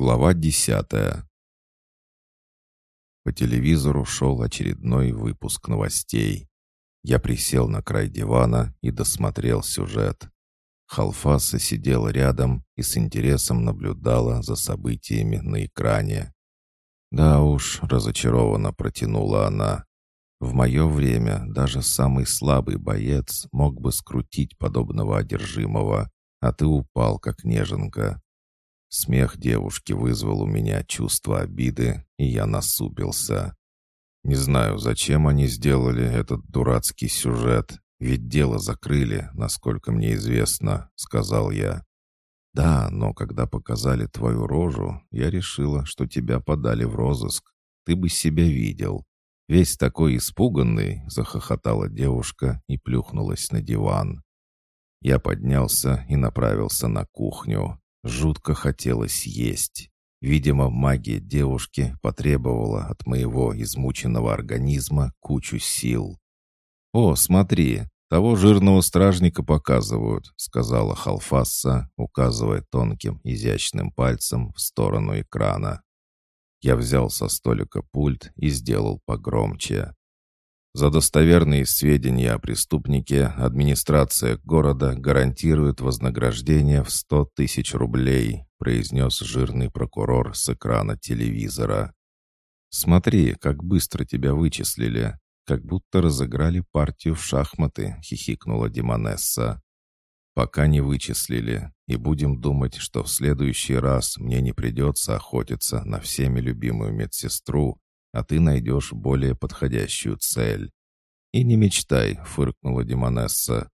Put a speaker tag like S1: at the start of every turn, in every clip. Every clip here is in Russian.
S1: Глава десятая. По телевизору шел очередной выпуск новостей. Я присел на край дивана и досмотрел сюжет. Халфаса сидела рядом и с интересом наблюдала за событиями на экране. Да уж, разочарованно протянула она. В мое время даже самый слабый боец мог бы скрутить подобного одержимого, а ты упал, как неженка. Смех девушки вызвал у меня чувство обиды, и я насупился. Не знаю, зачем они сделали этот дурацкий сюжет, ведь дело закрыли, насколько мне известно, сказал я. Да, но когда показали твою рожу, я решила, что тебя подали в розыск. Ты бы себя видел. Весь такой испуганный, захохотала девушка и плюхнулась на диван. Я поднялся и направился на кухню. Жутко хотелось есть. Видимо, магия девушки потребовала от моего измученного организма кучу сил. «О, смотри, того жирного стражника показывают», — сказала Халфасса, указывая тонким изящным пальцем в сторону экрана. Я взял со столика пульт и сделал погромче. За достоверные сведения о преступнике администрация города гарантирует вознаграждение в 100 тысяч рублей, произнес жирный прокурор с экрана телевизора. «Смотри, как быстро тебя вычислили, как будто разыграли партию в шахматы», — хихикнула Димонесса. «Пока не вычислили, и будем думать, что в следующий раз мне не придется охотиться на всеми любимую медсестру, а ты найдешь более подходящую цель. «И не мечтай», — фыркнула Демонесса.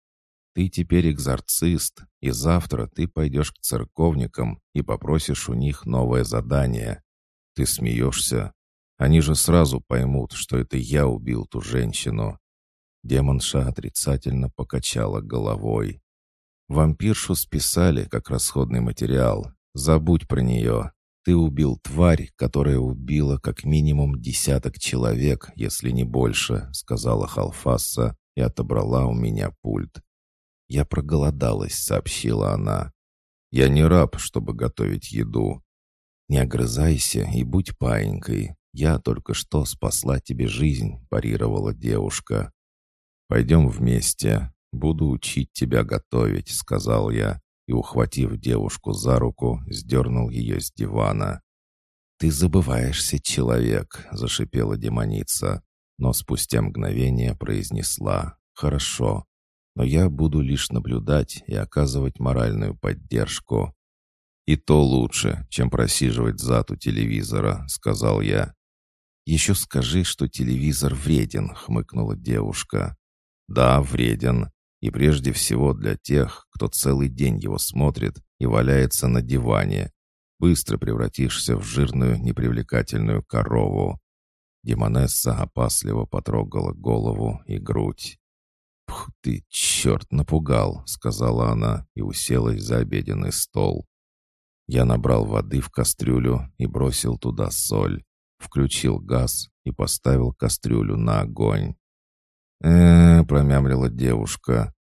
S1: «Ты теперь экзорцист, и завтра ты пойдешь к церковникам и попросишь у них новое задание. Ты смеешься? Они же сразу поймут, что это я убил ту женщину». Демонша отрицательно покачала головой. «Вампиршу списали как расходный материал. Забудь про нее. Ты убил тварь, которая убила как минимум десяток человек, если не больше», — сказала Халфасса и отобрала у меня пульт. «Я проголодалась», — сообщила она. «Я не раб, чтобы готовить еду. Не огрызайся и будь паинькой. Я только что спасла тебе жизнь», — парировала девушка. «Пойдем вместе. Буду учить тебя готовить», — сказал я и, ухватив девушку за руку, сдернул ее с дивана. «Ты забываешься, человек!» — зашипела демоница, но спустя мгновение произнесла «Хорошо, но я буду лишь наблюдать и оказывать моральную поддержку». «И то лучше, чем просиживать зад у телевизора», — сказал я. «Еще скажи, что телевизор вреден», — хмыкнула девушка. «Да, вреден и прежде всего для тех, кто целый день его смотрит и валяется на диване. Быстро превратишься в жирную, непривлекательную корову. Демонесса опасливо потрогала голову и грудь. «Пух ты, черт, напугал!» — сказала она и уселась за обеденный стол. Я набрал воды в кастрюлю и бросил туда соль, включил газ и поставил кастрюлю на огонь э промямлила девушка.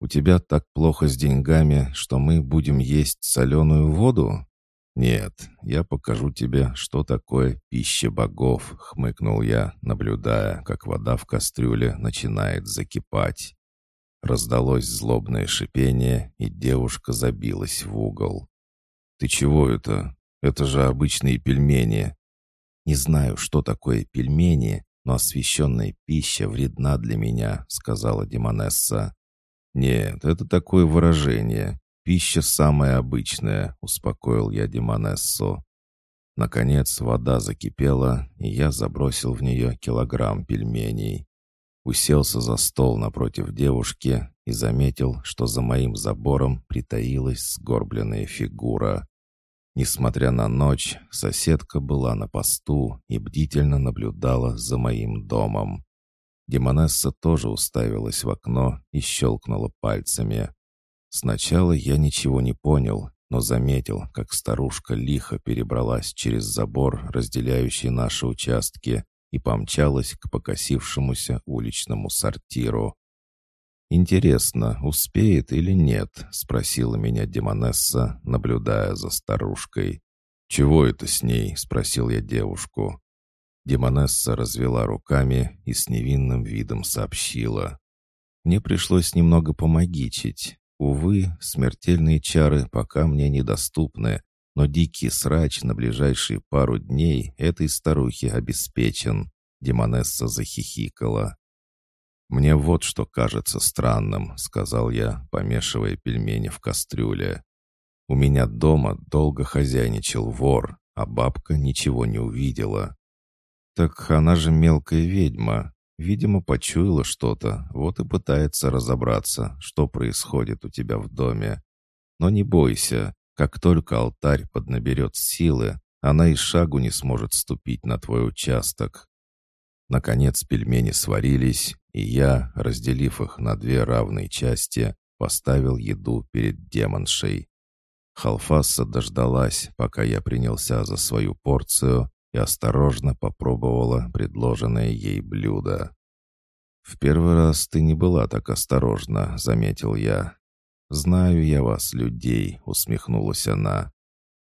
S1: «У тебя так плохо с деньгами, что мы будем есть соленую воду?» «Нет, я покажу тебе, что такое пища богов», — хмыкнул я, наблюдая, как вода в кастрюле начинает закипать. Раздалось злобное шипение, и девушка забилась в угол. «Ты чего это? Это же обычные пельмени». «Не знаю, что такое пельмени, но освященная пища вредна для меня», — сказала Демонесса. «Нет, это такое выражение. Пища самая обычная», — успокоил я Демонессу. Наконец вода закипела, и я забросил в нее килограмм пельменей. Уселся за стол напротив девушки и заметил, что за моим забором притаилась сгорбленная фигура. Несмотря на ночь, соседка была на посту и бдительно наблюдала за моим домом. Демонесса тоже уставилась в окно и щелкнула пальцами. Сначала я ничего не понял, но заметил, как старушка лихо перебралась через забор, разделяющий наши участки, и помчалась к покосившемуся уличному сортиру. «Интересно, успеет или нет?» — спросила меня Демонесса, наблюдая за старушкой. «Чего это с ней?» — спросил я девушку. Демонесса развела руками и с невинным видом сообщила. «Мне пришлось немного помогичить. Увы, смертельные чары пока мне недоступны, но дикий срач на ближайшие пару дней этой старухе обеспечен». Демонесса захихикала. «Мне вот что кажется странным», — сказал я, помешивая пельмени в кастрюле. «У меня дома долго хозяйничал вор, а бабка ничего не увидела. «Так она же мелкая ведьма. Видимо, почуяла что-то, вот и пытается разобраться, что происходит у тебя в доме. Но не бойся, как только алтарь поднаберет силы, она и шагу не сможет ступить на твой участок». Наконец пельмени сварились, и я, разделив их на две равные части, поставил еду перед демоншей. Халфаса дождалась, пока я принялся за свою порцию, и осторожно попробовала предложенное ей блюдо. «В первый раз ты не была так осторожна», — заметил я. «Знаю я вас, людей», — усмехнулась она.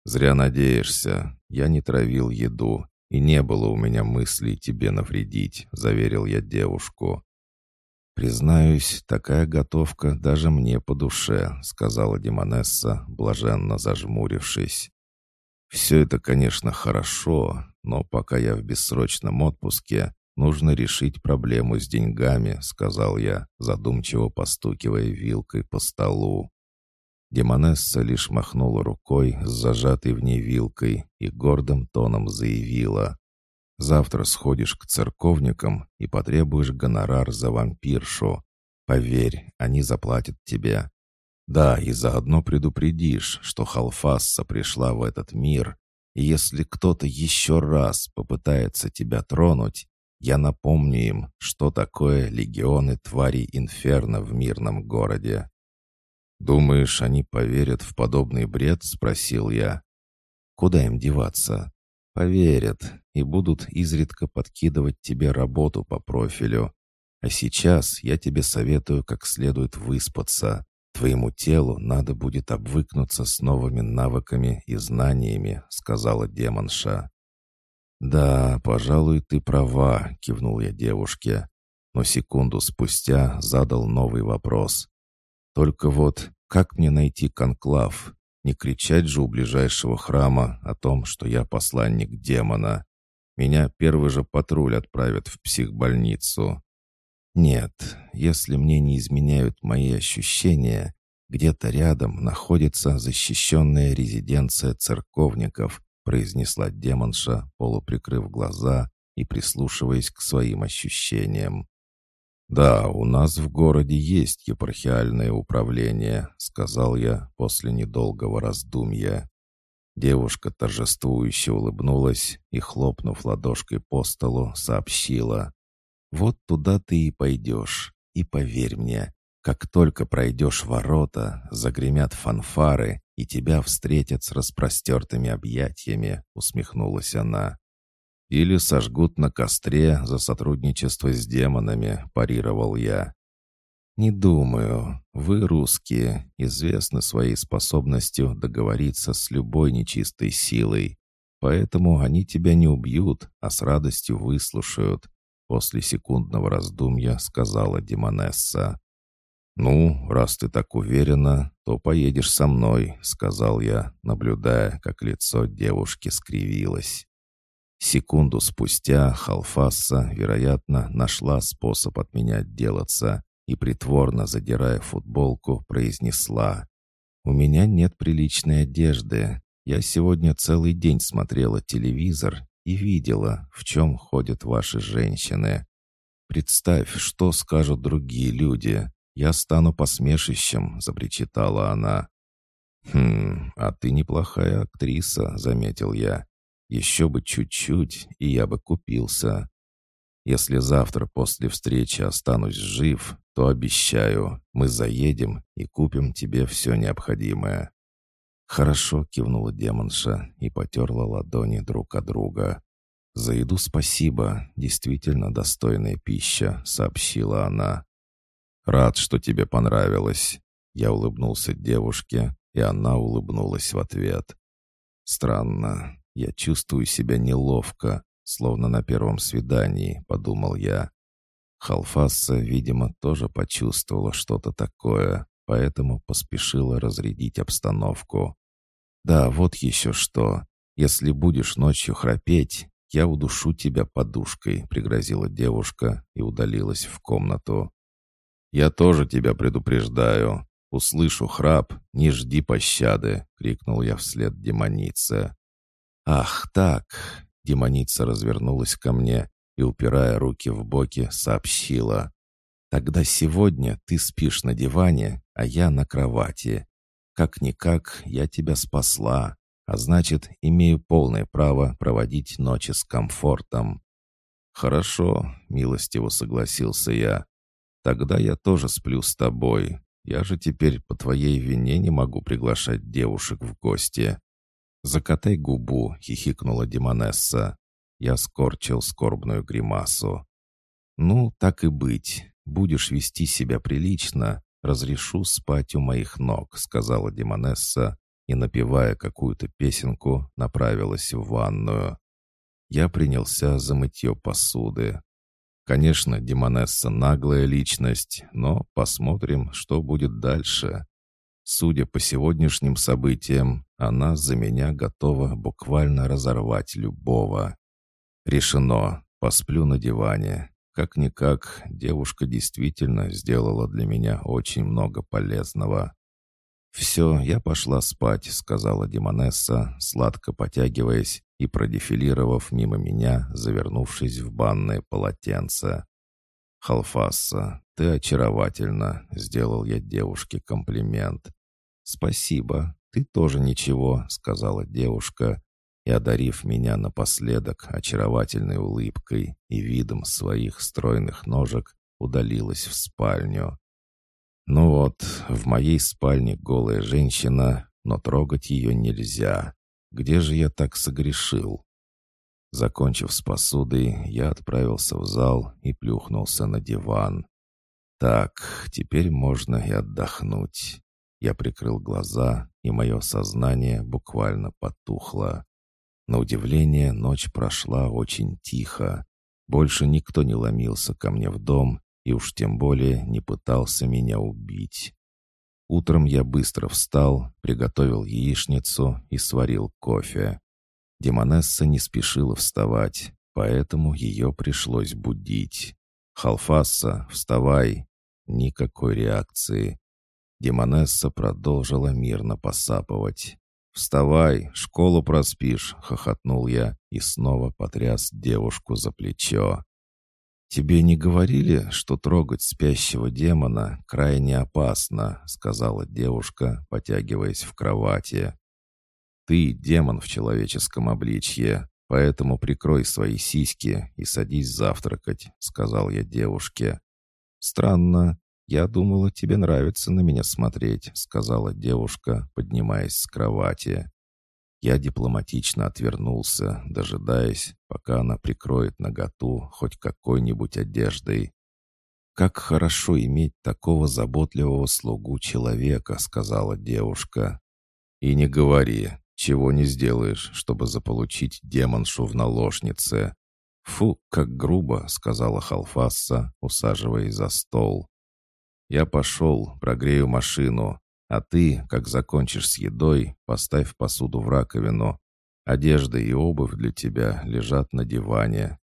S1: «Зря надеешься. Я не травил еду, и не было у меня мыслей тебе навредить», — заверил я девушку. «Признаюсь, такая готовка даже мне по душе», — сказала Демонесса, блаженно зажмурившись. «Все это, конечно, хорошо, но пока я в бессрочном отпуске, нужно решить проблему с деньгами», — сказал я, задумчиво постукивая вилкой по столу. Демонесса лишь махнула рукой с зажатой в ней вилкой и гордым тоном заявила. «Завтра сходишь к церковникам и потребуешь гонорар за вампиршу. Поверь, они заплатят тебе. Да, и заодно предупредишь, что Халфасса пришла в этот мир, и если кто-то еще раз попытается тебя тронуть, я напомню им, что такое легионы тварей инферно в мирном городе. «Думаешь, они поверят в подобный бред?» — спросил я. «Куда им деваться? Поверят и будут изредка подкидывать тебе работу по профилю. А сейчас я тебе советую как следует выспаться. «Твоему телу надо будет обвыкнуться с новыми навыками и знаниями», — сказала демонша. «Да, пожалуй, ты права», — кивнул я девушке, но секунду спустя задал новый вопрос. «Только вот как мне найти конклав? Не кричать же у ближайшего храма о том, что я посланник демона. Меня первый же патруль отправят в психбольницу. Нет, если мне не изменяют мои ощущения, где-то рядом находится защищенная резиденция церковников, произнесла демонша, полуприкрыв глаза и прислушиваясь к своим ощущениям. «Да, у нас в городе есть епархиальное управление», — сказал я после недолгого раздумья. Девушка торжествующе улыбнулась и, хлопнув ладошкой по столу, сообщила. Вот туда ты и пойдешь. И поверь мне, как только пройдешь ворота, загремят фанфары, и тебя встретят с распростертыми объятиями», — усмехнулась она. «Или сожгут на костре за сотрудничество с демонами», — парировал я. «Не думаю. Вы, русские, известны своей способностью договориться с любой нечистой силой. Поэтому они тебя не убьют, а с радостью выслушают. После секундного раздумья сказала Демонесса. «Ну, раз ты так уверена, то поедешь со мной», — сказал я, наблюдая, как лицо девушки скривилось. Секунду спустя Халфасса, вероятно, нашла способ от меня отделаться и, притворно задирая футболку, произнесла. «У меня нет приличной одежды. Я сегодня целый день смотрела телевизор и видела, в чем ходят ваши женщины. Представь, что скажут другие люди. Я стану посмешищем», — запричитала она. «Хм, а ты неплохая актриса», — заметил я. «Еще бы чуть-чуть, и я бы купился. Если завтра после встречи останусь жив, то обещаю, мы заедем и купим тебе все необходимое». «Хорошо», — кивнула демонша и потерла ладони друг от друга. «За еду спасибо, действительно достойная пища», — сообщила она. «Рад, что тебе понравилось». Я улыбнулся девушке, и она улыбнулась в ответ. Странно. Я чувствую себя неловко, словно на первом свидании, подумал я. Халфасса, видимо, тоже почувствовала что-то такое, поэтому поспешила разрядить обстановку. «Да, вот еще что. Если будешь ночью храпеть, я удушу тебя подушкой», — пригрозила девушка и удалилась в комнату. «Я тоже тебя предупреждаю. Услышу храп, не жди пощады», — крикнул я вслед демонице. «Ах, так!» — демоница развернулась ко мне и, упирая руки в боки, сообщила. «Тогда сегодня ты спишь на диване, а я на кровати. Как-никак я тебя спасла, а значит, имею полное право проводить ночи с комфортом». «Хорошо», — милостиво согласился я. «Тогда я тоже сплю с тобой. Я же теперь по твоей вине не могу приглашать девушек в гости». «Закатай губу», — хихикнула Демонесса. Я скорчил скорбную гримасу. «Ну, так и быть. Будешь вести себя прилично, разрешу спать у моих ног», — сказала Демонесса и, напевая какую-то песенку, направилась в ванную. Я принялся за мытье посуды. Конечно, Демонесса наглая личность, но посмотрим, что будет дальше. Судя по сегодняшним событиям, она за меня готова буквально разорвать любого. Решено. Посплю на диване. Как-никак, девушка действительно сделала для меня очень много полезного. «Все, я пошла спать», — сказала Демонесса, сладко потягиваясь и продефилировав мимо меня, завернувшись в банное полотенце. «Халфасса, ты очаровательна», — сделал я девушке комплимент. «Спасибо, ты тоже ничего», — сказала девушка, и, одарив меня напоследок очаровательной улыбкой и видом своих стройных ножек, удалилась в спальню. Ну вот, в моей спальне голая женщина, но трогать ее нельзя. Где же я так согрешил? Закончив с посудой, я отправился в зал и плюхнулся на диван. Так, теперь можно и отдохнуть. Я прикрыл глаза, и мое сознание буквально потухло. На удивление, ночь прошла очень тихо. Больше никто не ломился ко мне в дом и уж тем более не пытался меня убить. Утром я быстро встал, приготовил яичницу и сварил кофе. Демонесса не спешила вставать, поэтому ее пришлось будить. «Халфасса, вставай!» Никакой реакции. Демонесса продолжила мирно посапывать. «Вставай, школу проспишь», — хохотнул я и снова потряс девушку за плечо. «Тебе не говорили, что трогать спящего демона крайне опасно?» — сказала девушка, потягиваясь в кровати. «Ты демон в человеческом обличье, поэтому прикрой свои сиськи и садись завтракать», — сказал я девушке. «Странно, «Я думала, тебе нравится на меня смотреть», — сказала девушка, поднимаясь с кровати. Я дипломатично отвернулся, дожидаясь, пока она прикроет наготу хоть какой-нибудь одеждой. «Как хорошо иметь такого заботливого слугу человека», — сказала девушка. «И не говори, чего не сделаешь, чтобы заполучить демоншу в наложнице». «Фу, как грубо», — сказала Халфасса, усаживаясь за стол. «Я пошел, прогрею машину, а ты, как закончишь с едой, поставь посуду в раковину. Одежда и обувь для тебя лежат на диване».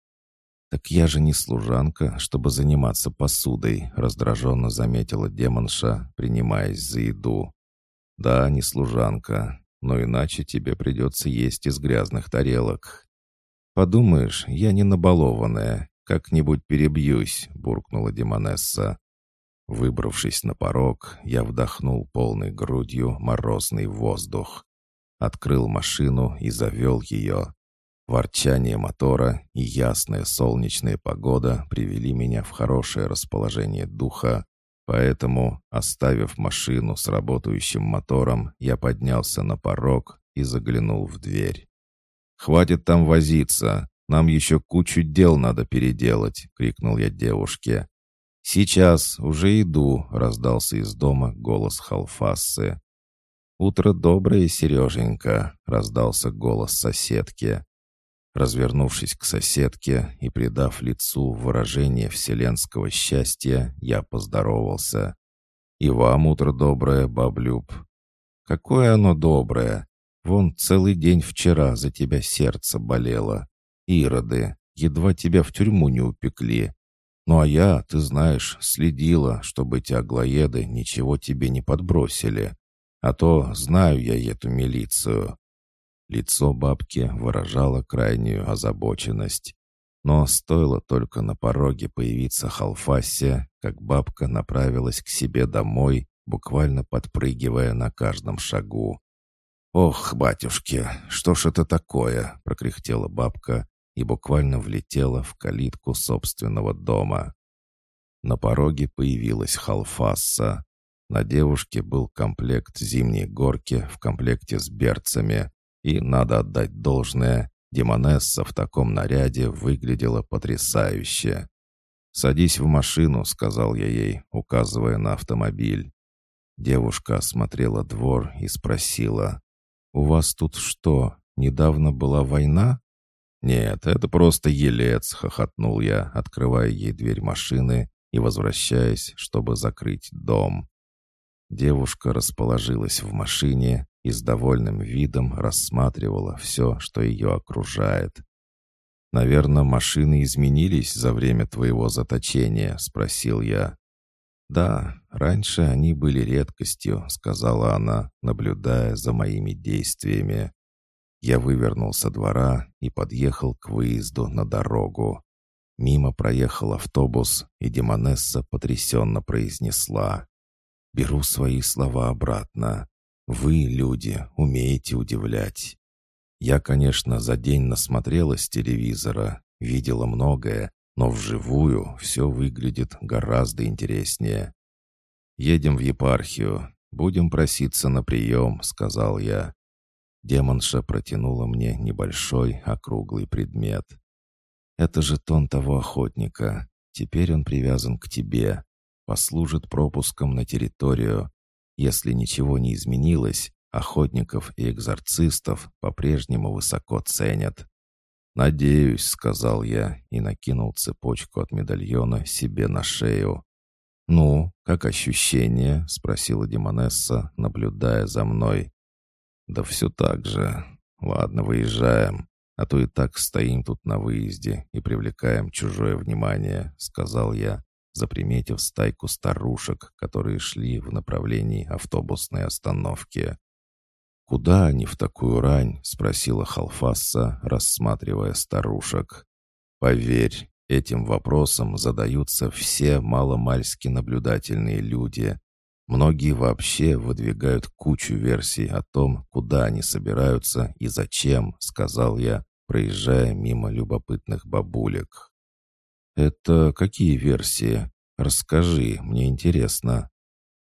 S1: «Так я же не служанка, чтобы заниматься посудой», — раздраженно заметила демонша, принимаясь за еду. «Да, не служанка, но иначе тебе придется есть из грязных тарелок». «Подумаешь, я не набалованная, как-нибудь перебьюсь», — буркнула демонесса. Выбравшись на порог, я вдохнул полной грудью морозный воздух. Открыл машину и завел ее. Ворчание мотора и ясная солнечная погода привели меня в хорошее расположение духа, поэтому, оставив машину с работающим мотором, я поднялся на порог и заглянул в дверь. «Хватит там возиться, нам еще кучу дел надо переделать!» — крикнул я девушке. «Сейчас, уже иду», — раздался из дома голос Халфассы. «Утро доброе, Сереженька!» — раздался голос соседки. Развернувшись к соседке и придав лицу выражение вселенского счастья, я поздоровался. «И вам утро доброе, баблюб!» «Какое оно доброе! Вон целый день вчера за тебя сердце болело. Ироды, едва тебя в тюрьму не упекли. Ну а я, ты знаешь, следила, чтобы эти аглоеды ничего тебе не подбросили. А то знаю я эту милицию». Лицо бабки выражало крайнюю озабоченность. Но стоило только на пороге появиться Халфасе, как бабка направилась к себе домой, буквально подпрыгивая на каждом шагу. «Ох, батюшки, что ж это такое?» — прокряхтела бабка и буквально влетела в калитку собственного дома. На пороге появилась Халфасса. На девушке был комплект зимней горки в комплекте с берцами, и, надо отдать должное, Демонесса в таком наряде выглядела потрясающе. «Садись в машину», — сказал я ей, указывая на автомобиль. Девушка осмотрела двор и спросила, «У вас тут что, недавно была война?» «Нет, это просто елец», — хохотнул я, открывая ей дверь машины и возвращаясь, чтобы закрыть дом. Девушка расположилась в машине и с довольным видом рассматривала все, что ее окружает. «Наверное, машины изменились за время твоего заточения?» — спросил я. «Да, раньше они были редкостью», — сказала она, наблюдая за моими действиями. Я вывернул со двора и подъехал к выезду на дорогу. Мимо проехал автобус, и Демонесса потрясенно произнесла. Беру свои слова обратно. Вы, люди, умеете удивлять. Я, конечно, за день насмотрелась телевизора, видела многое, но вживую все выглядит гораздо интереснее. «Едем в епархию, будем проситься на прием», — сказал я. Демонша протянула мне небольшой округлый предмет. «Это жетон того охотника. Теперь он привязан к тебе послужит пропуском на территорию. Если ничего не изменилось, охотников и экзорцистов по-прежнему высоко ценят. «Надеюсь», — сказал я и накинул цепочку от медальона себе на шею. «Ну, как ощущение?» — спросила Демонесса, наблюдая за мной. «Да все так же. Ладно, выезжаем, а то и так стоим тут на выезде и привлекаем чужое внимание», — сказал я, заприметив стайку старушек, которые шли в направлении автобусной остановки. «Куда они в такую рань?» — спросила Халфасса, рассматривая старушек. «Поверь, этим вопросом задаются все маломальски наблюдательные люди. Многие вообще выдвигают кучу версий о том, куда они собираются и зачем», — сказал я, проезжая мимо любопытных бабулек. «Это какие версии? Расскажи, мне интересно».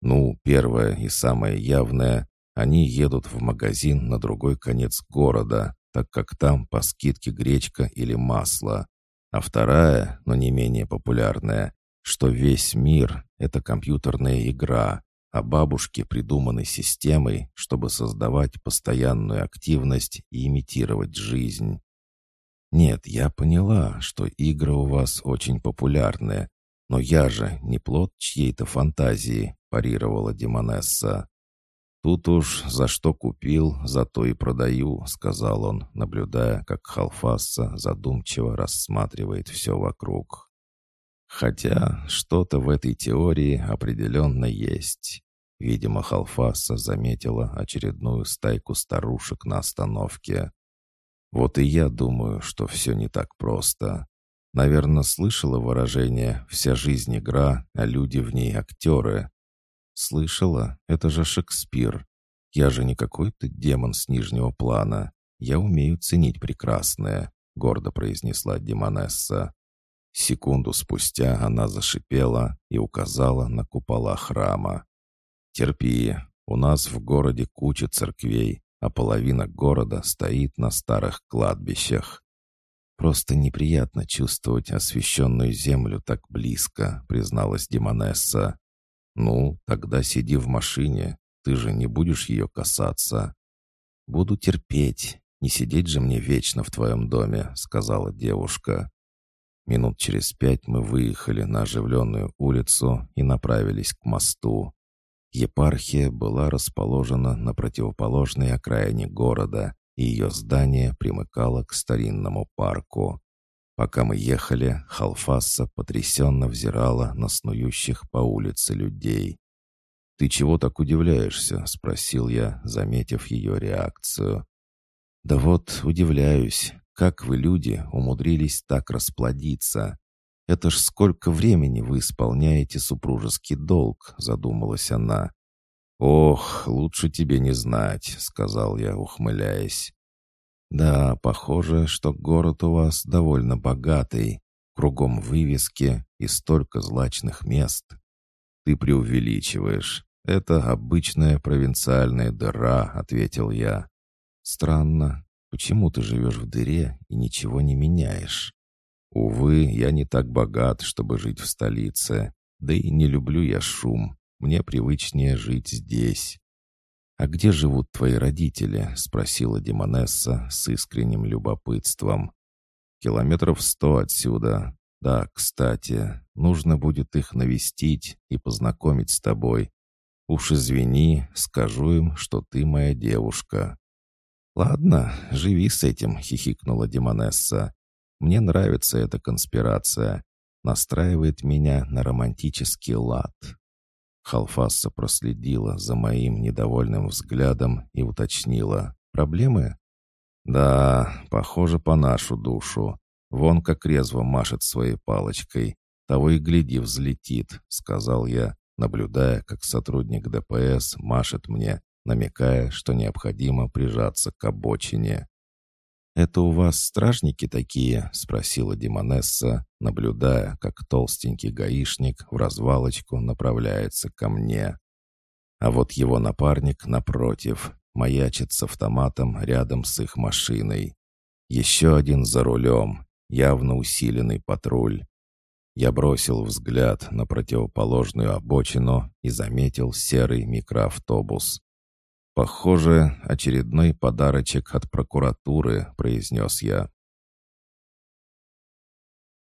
S1: «Ну, первое и самое явное — они едут в магазин на другой конец города, так как там по скидке гречка или масло. А вторая, но не менее популярная, что весь мир — это компьютерная игра, а бабушки придуманы системой, чтобы создавать постоянную активность и имитировать жизнь. «Нет, я поняла, что игры у вас очень популярны, но я же не плод чьей-то фантазии», — парировала Демонесса. «Тут уж за что купил, за то и продаю», — сказал он, наблюдая, как Халфасса задумчиво рассматривает все вокруг. Хотя что-то в этой теории определенно есть. Видимо, Халфаса заметила очередную стайку старушек на остановке. Вот и я думаю, что все не так просто. Наверное, слышала выражение «вся жизнь игра, а люди в ней актеры». Слышала? Это же Шекспир. Я же не какой-то демон с нижнего плана. Я умею ценить прекрасное», — гордо произнесла Демонесса. Секунду спустя она зашипела и указала на купола храма. «Терпи, у нас в городе куча церквей, а половина города стоит на старых кладбищах. Просто неприятно чувствовать освященную землю так близко, призналась Демонесса. Ну, тогда сиди в машине. Ты же не будешь ее касаться?» «Буду терпеть. Не сидеть же мне вечно в твоем доме», — сказала девушка. Минут через пять мы выехали на оживленную улицу и направились к мосту. Епархия была расположена на противоположной окраине города, и ее здание примыкало к старинному парку. Пока мы ехали, Халфаса потрясенно взирала на снующих по улице людей. «Ты чего так удивляешься?» — спросил я, заметив ее реакцию. «Да вот, удивляюсь, как вы, люди, умудрились так расплодиться. Это ж сколько времени вы исполняете супружеский долг», — задумалась она. «Ох, лучше тебе не знать», — сказал я, ухмыляясь. «Да, похоже, что город у вас довольно богатый, кругом вывески и столько злачных мест. Ты преувеличиваешь. Это обычная провинциальная дыра», — ответил я. «Странно. Почему ты живешь в дыре и ничего не меняешь?» «Увы, я не так богат, чтобы жить в столице. Да и не люблю я шум. Мне привычнее жить здесь». «А где живут твои родители?» — спросила Демонесса с искренним любопытством. «Километров сто отсюда. Да, кстати, нужно будет их навестить и познакомить с тобой. Уж извини, скажу им, что ты моя девушка». «Ладно, живи с этим», — хихикнула Демонесса. «Мне нравится эта конспирация. Настраивает меня на романтический лад». Халфасса проследила за моим недовольным взглядом и уточнила. «Проблемы?» «Да, похоже, по нашу душу. Вон как резво машет своей палочкой. Того и гляди, взлетит», — сказал я, наблюдая, как сотрудник ДПС машет мне, намекая, что необходимо прижаться к обочине. «Это у вас стражники такие?» — спросила Димонесса, наблюдая, как толстенький гаишник в развалочку направляется ко мне. А вот его напарник, напротив, маячит с автоматом рядом с их машиной. Еще один за рулем, явно усиленный патруль. Я бросил взгляд на противоположную обочину и заметил серый микроавтобус. «Похоже, очередной подарочек от прокуратуры», — произнес я.